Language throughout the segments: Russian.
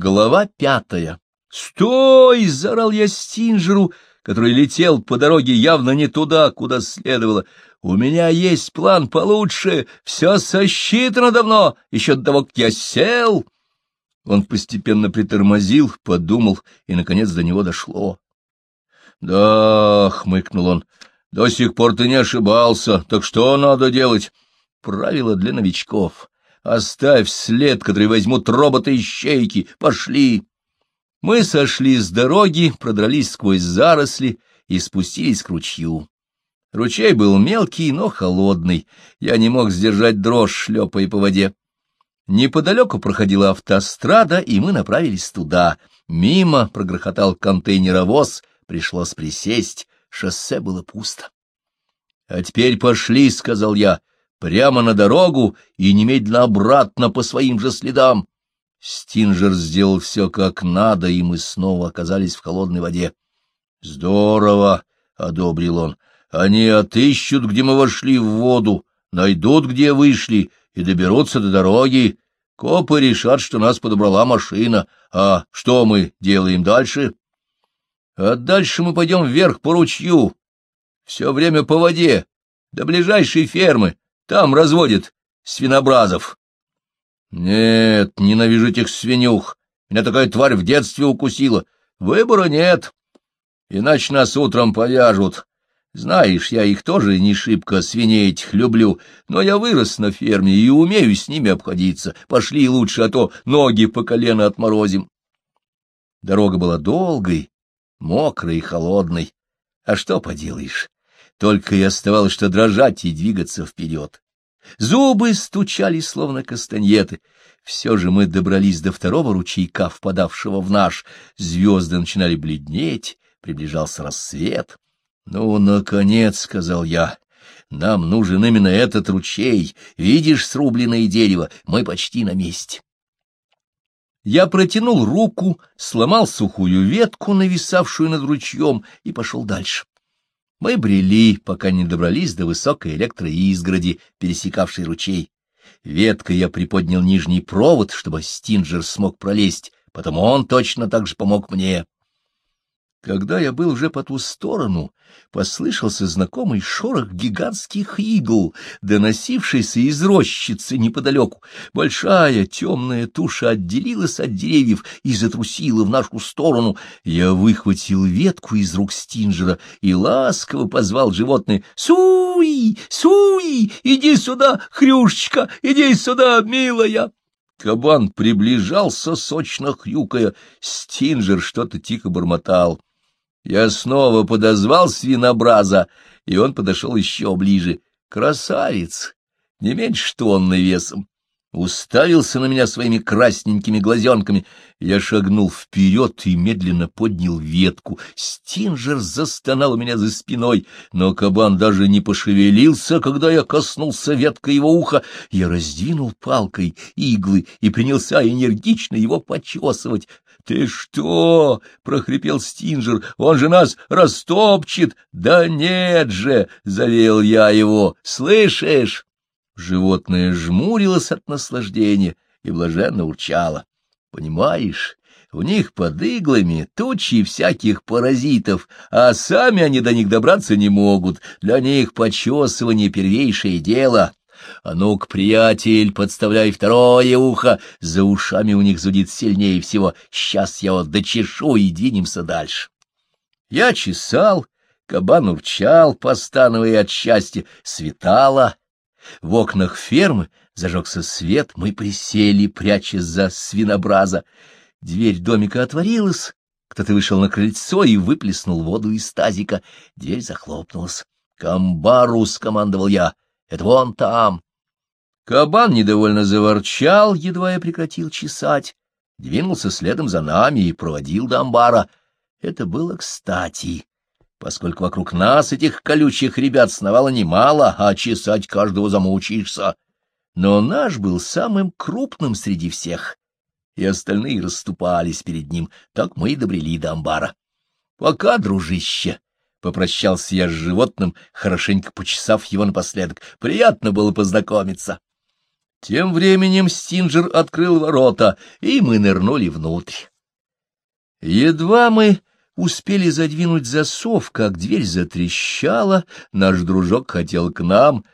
Глава пятая. «Стой!» — заорал я Стинджеру, который летел по дороге явно не туда, куда следовало. «У меня есть план получше, все сосчитано давно, еще до того, как я сел!» Он постепенно притормозил, подумал, и, наконец, до него дошло. «Да», — хмыкнул он, — «до сих пор ты не ошибался, так что надо делать?» «Правило для новичков». Оставь след, который возьмут роботы-ищейки. Пошли. Мы сошли с дороги, продрались сквозь заросли и спустились к ручью. Ручей был мелкий, но холодный. Я не мог сдержать дрожь, шлепая по воде. Неподалеку проходила автострада, и мы направились туда. Мимо прогрохотал контейнеровоз, пришлось присесть, шоссе было пусто. — А теперь пошли, — сказал я, прямо на дорогу и немедленно обратно по своим же следам. Стинджер сделал все как надо, и мы снова оказались в холодной воде. — Здорово! — одобрил он. — Они отыщут, где мы вошли в воду, найдут, где вышли, и доберутся до дороги. Копы решат, что нас подобрала машина. А что мы делаем дальше? — А дальше мы пойдем вверх по ручью. Все время по воде, до ближайшей фермы. Там разводят свинобразов. Нет, ненавижу этих свинюх. Меня такая тварь в детстве укусила. Выбора нет. Иначе нас утром повяжут. Знаешь, я их тоже не шибко свиней этих люблю, но я вырос на ферме и умею с ними обходиться. Пошли лучше, а то ноги по колено отморозим. Дорога была долгой, мокрой и холодной. А что поделаешь? Только и оставалось, что дрожать и двигаться вперед. Зубы стучали, словно кастаньеты. Все же мы добрались до второго ручейка, впадавшего в наш. Звезды начинали бледнеть, приближался рассвет. — Ну, наконец, — сказал я, — нам нужен именно этот ручей. Видишь срубленное дерево? Мы почти на месте. Я протянул руку, сломал сухую ветку, нависавшую над ручьем, и пошел дальше. Мы брели, пока не добрались до высокой электроизгороди, пересекавшей ручей. Веткой я приподнял нижний провод, чтобы Стинджер смог пролезть, потом он точно так же помог мне. Когда я был уже по ту сторону, послышался знакомый шорох гигантских игл, доносившийся из рощицы неподалеку. Большая темная туша отделилась от деревьев и затрусила в нашу сторону. Я выхватил ветку из рук Стинджера и ласково позвал животное «Суи! Суи! Иди сюда, хрюшечка! Иди сюда, милая!» Кабан приближался, сочно хрюкая. Стинджер что-то тихо бормотал. Я снова подозвал свинобраза, и он подошел еще ближе. Красавец! Не меньше тонны весом. Уставился на меня своими красненькими глазенками. Я шагнул вперед и медленно поднял ветку. Стинжер застонал у меня за спиной, но кабан даже не пошевелился, когда я коснулся веткой его уха. Я раздвинул палкой иглы и принялся энергично его почесывать. «Ты что?» — прохрипел Стинджер. «Он же нас растопчет!» «Да нет же!» — завел я его. «Слышишь?» Животное жмурилось от наслаждения и блаженно урчало. «Понимаешь?» У них под иглами тучи всяких паразитов, а сами они до них добраться не могут. Для них почесывание — первейшее дело. А ну-ка, приятель, подставляй второе ухо, за ушами у них зудит сильнее всего. Сейчас я вот дочешу и двинемся дальше. Я чесал, кабан урчал, постановая от счастья, светало. В окнах фермы зажегся свет, мы присели, прячась за свинобраза. Дверь домика отворилась, кто-то вышел на крыльцо и выплеснул воду из тазика. Дверь захлопнулась. «Камбару!» — скомандовал я. Это вон там. Кабан недовольно заворчал, едва я прекратил чесать, двинулся следом за нами и проводил до амбара. Это было кстати, поскольку вокруг нас этих колючих ребят сновало немало, а чесать каждого замучаешься. Но наш был самым крупным среди всех, и остальные расступались перед ним, так мы и добрели до амбара. — Пока, дружище! Попрощался я с животным, хорошенько почесав его напоследок. Приятно было познакомиться. Тем временем Стинджер открыл ворота, и мы нырнули внутрь. Едва мы успели задвинуть засов, как дверь затрещала, наш дружок хотел к нам.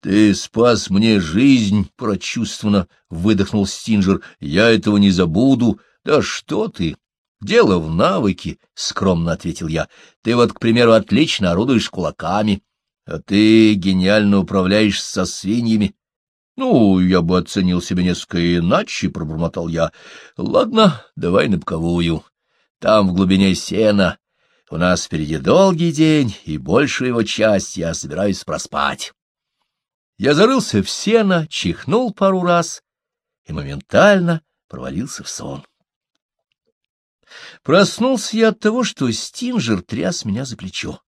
«Ты спас мне жизнь», — прочувствованно выдохнул Стинджер, — «я этого не забуду». «Да что ты!» «Дело в навыке», — скромно ответил я. «Ты вот, к примеру, отлично орудуешь кулаками, а ты гениально управляешь со свиньями. Ну, я бы оценил себя несколько иначе, — пробормотал я. Ладно, давай на боковую. Там, в глубине сена, у нас впереди долгий день, и большую его часть я собираюсь проспать. Я зарылся в сено, чихнул пару раз и моментально провалился в сон. Проснулся я от того, что Стинжер тряс меня за плечо.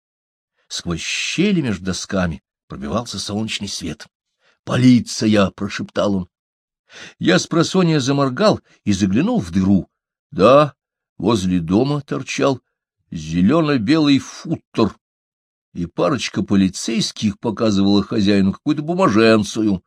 Сквозь щели между досками пробивался солнечный свет. «Полиция!» — прошептал он. Я с просонья заморгал и заглянул в дыру. Да, возле дома торчал зелено-белый футер, и парочка полицейских показывала хозяину какую-то бумаженцию.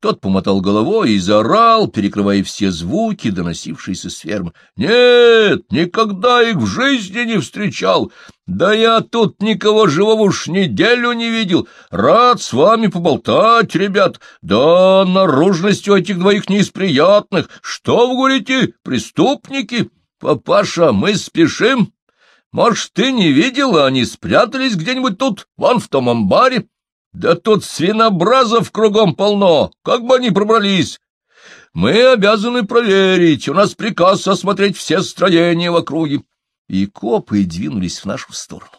Тот помотал головой и заорал, перекрывая все звуки, доносившиеся с фермы. «Нет, никогда их в жизни не встречал! Да я тут никого живого уж неделю не видел! Рад с вами поболтать, ребят! Да, наружность у этих двоих не из приятных! Что вы говорите, преступники? Папаша, мы спешим! Может, ты не видела, они спрятались где-нибудь тут, вон в том амбаре?» Да тут свинобразов кругом полно, как бы они пробрались. Мы обязаны проверить, у нас приказ осмотреть все строения в округе. И копы двинулись в нашу сторону.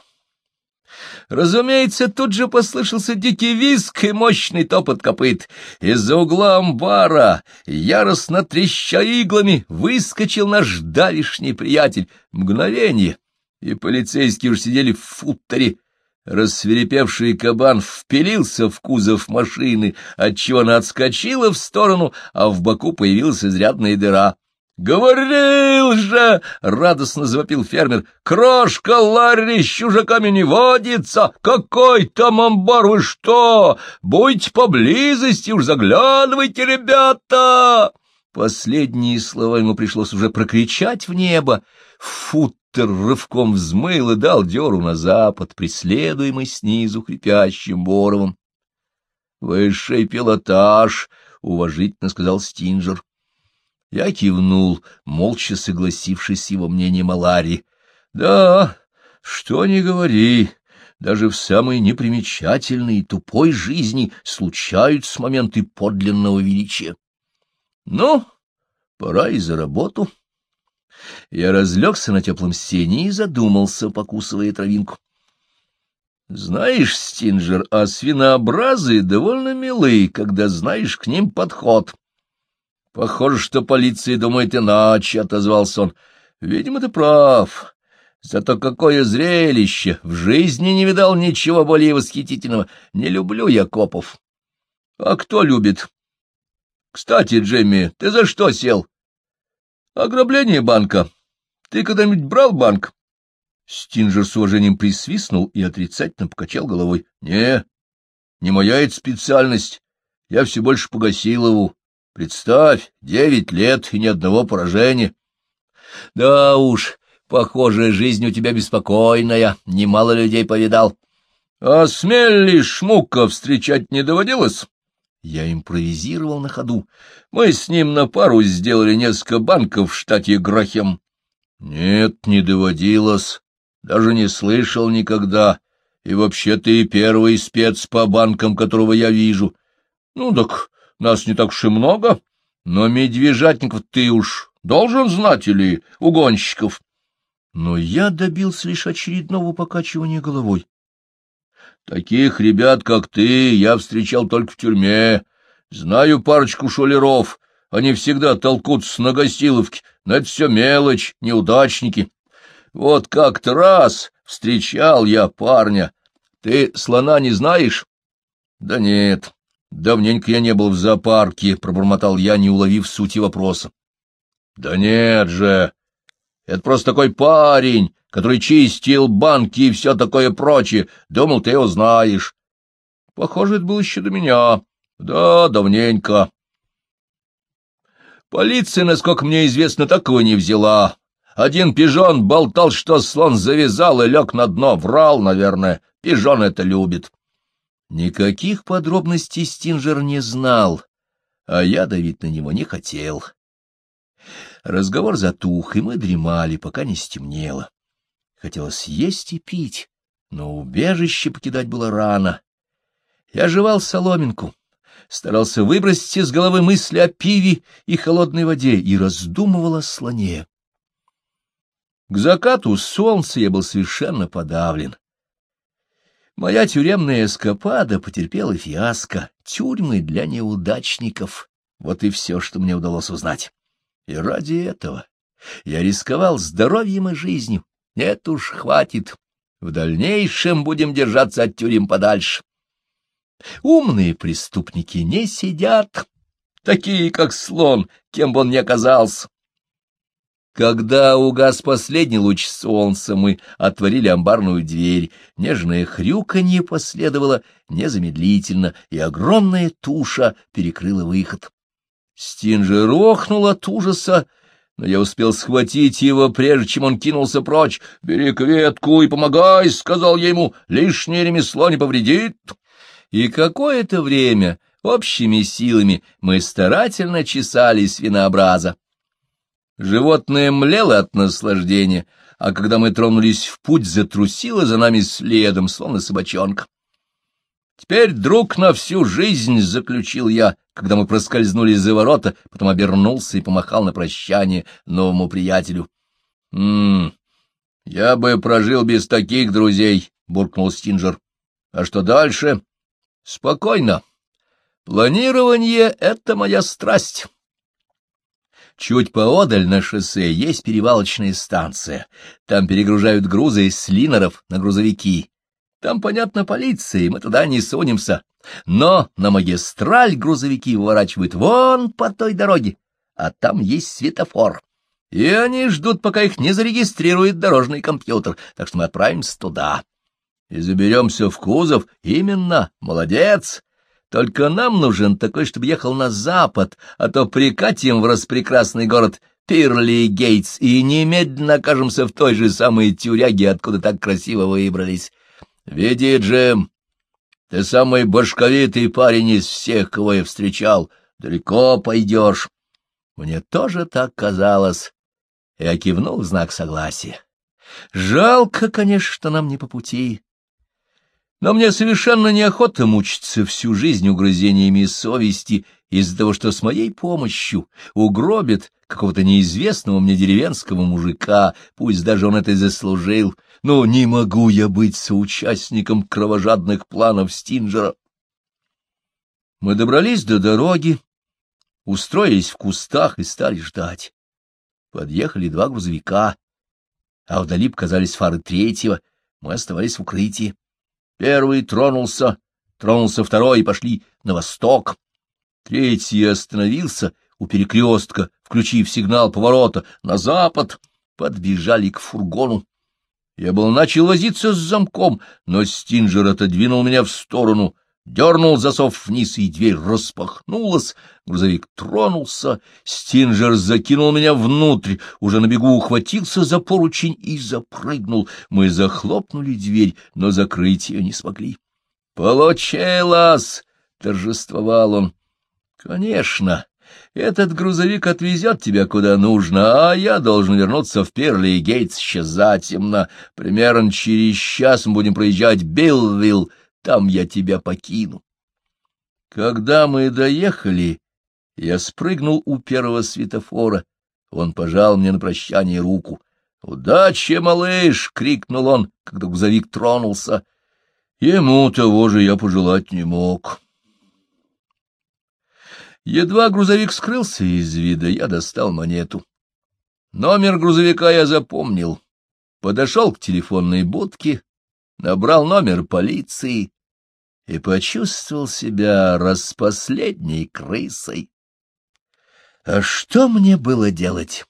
Разумеется, тут же послышался дикий визг и мощный топот копыт. Из-за угла амбара, яростно треща иглами, выскочил наш давишний приятель. Мгновение, и полицейские уже сидели в футтере, Рассверепевший кабан впилился в кузов машины, отчего она отскочила в сторону, а в боку появилась изрядная дыра. «Говорил же!» — радостно завопил фермер. «Крошка Ларри с чужаками не водится! Какой там амбар, вы что? Будьте поблизости, уж заглядывайте, ребята!» Последние слова ему пришлось уже прокричать в небо. Фут Виктор рывком взмыл и дал дёру на запад, преследуемый снизу хрипящим боровом. — Высший пилотаж, — уважительно сказал Стинджер. Я кивнул, молча согласившись с его мнением о Ларри. — Да, что ни говори, даже в самой непримечательной и тупой жизни случаются моменты подлинного величия. Ну, пора и за работу. Я разлегся на теплом сене и задумался, покусывая травинку. Знаешь, Стинджер, а свинообразы довольно милые, когда знаешь к ним подход. Похоже, что полиция думает иначе, — отозвался он. Видимо, ты прав. Зато какое зрелище! В жизни не видал ничего более восхитительного. Не люблю я копов. А кто любит? Кстати, Джемми, ты за что сел? Ограбление банка. Ты когда-нибудь брал банк? Стинджер с уважением присвистнул и отрицательно покачал головой. — Не, не моя это специальность. Я все больше погасил его. Представь, девять лет и ни одного поражения. — Да уж, похоже, жизнь у тебя беспокойная, немало людей повидал. — А смелли Шмука встречать не доводилось? Я импровизировал на ходу. Мы с ним на пару сделали несколько банков в штате Грахем. Нет, не доводилось. Даже не слышал никогда. И вообще ты первый спец по банкам, которого я вижу. Ну так нас не так уж и много. Но медвежатников ты уж должен знать или угонщиков. Но я добился лишь очередного покачивания головой. Таких ребят, как ты, я встречал только в тюрьме. Знаю парочку шулеров. Они всегда толкутся на гостиловке, но это все мелочь, неудачники. Вот как-то раз встречал я парня. Ты слона не знаешь? Да нет, давненько я не был в зоопарке, пробормотал я, не уловив сути вопроса. Да нет же, это просто такой парень, который чистил банки и все такое прочее. Думал, ты его знаешь. Похоже, это было еще до меня. Да, давненько. Полиция, насколько мне известно, такого не взяла. Один пижон болтал, что слон завязал и лег на дно, врал, наверное. Пижон это любит. Никаких подробностей Стинжер не знал, а я давить на него не хотел. Разговор затух, и мы дремали, пока не стемнело. Хотелось есть и пить, но убежище покидать было рано. Я жевал соломинку, старался выбросить из головы мысли о пиве и холодной воде и раздумывал о слоне. К закату солнца я был совершенно подавлен. Моя тюремная эскапада потерпела фиаско, тюрьмы для неудачников. Вот и все, что мне удалось узнать. И ради этого я рисковал здоровьем и жизнью. Нет уж, хватит. В дальнейшем будем держаться от тюрем подальше. Умные преступники не сидят, такие, как слон, кем бы он ни оказался. Когда угас последний луч солнца, мы отворили амбарную дверь. Нежное хрюканье последовало незамедлительно, и огромная туша перекрыла выход. Стинжер охнул от ужаса, но я успел схватить его, прежде чем он кинулся прочь. «Бери кветку и помогай», — сказал я ему, — «лишнее ремесло не повредит». И какое-то время общими силами мы старательно чесали свинообраза. Животное млело от наслаждения, а когда мы тронулись в путь, затрусило за нами следом, словно собачонка. «Теперь, друг, на всю жизнь!» — заключил я, когда мы проскользнули за ворота, потом обернулся и помахал на прощание новому приятелю. «М -м, я бы прожил без таких друзей», — буркнул Стинджер. «А что дальше?» «Спокойно. Планирование — это моя страсть». Чуть поодаль на шоссе есть перевалочная станция. Там перегружают грузы из слинеров на грузовики. Там, понятно, полиция, мы туда не сунемся. Но на магистраль грузовики выворачивают вон по той дороге, а там есть светофор. И они ждут, пока их не зарегистрирует дорожный компьютер, так что мы отправимся туда. И заберемся в кузов. Именно, молодец. Только нам нужен такой, чтобы ехал на запад, а то прикатим в распрекрасный город Пирли Гейтс и немедленно окажемся в той же самой тюряге, откуда так красиво выбрались. Веди, Джим, ты самый башковитый парень из всех, кого я встречал. Далеко пойдешь. Мне тоже так казалось. Я кивнул в знак согласия. Жалко, конечно, что нам не по пути. Но мне совершенно неохота мучиться всю жизнь угрызениями совести из-за того, что с моей помощью угробит какого-то неизвестного мне деревенского мужика, пусть даже он это и заслужил. Но не могу я быть соучастником кровожадных планов Стинджера. Мы добрались до дороги, устроились в кустах и стали ждать. Подъехали два грузовика, а вдали показались фары третьего, мы оставались в укрытии. Первый тронулся, тронулся второй, и пошли на восток. Третий остановился у перекрестка, включив сигнал поворота на запад, подбежали к фургону. Я был начал возиться с замком, но Стинджер отодвинул меня в сторону — Дернул засов вниз, и дверь распахнулась. Грузовик тронулся. Стинджер закинул меня внутрь, уже на бегу ухватился за поручень и запрыгнул. Мы захлопнули дверь, но закрыть ее не смогли. «Получилось!» — торжествовал он. «Конечно, этот грузовик отвезет тебя куда нужно, а я должен вернуться в Перли и Гейтс еще затемно. Примерно через час мы будем проезжать Билвилл, там я тебя покину. Когда мы доехали, я спрыгнул у первого светофора. Он пожал мне на прощание руку. «Удачи, малыш!» — крикнул он, когда грузовик тронулся. Ему того же я пожелать не мог. Едва грузовик скрылся из вида, я достал монету. Номер грузовика я запомнил. Подошел к телефонной будке, набрал номер полиции и почувствовал себя распоследней крысой. А что мне было делать?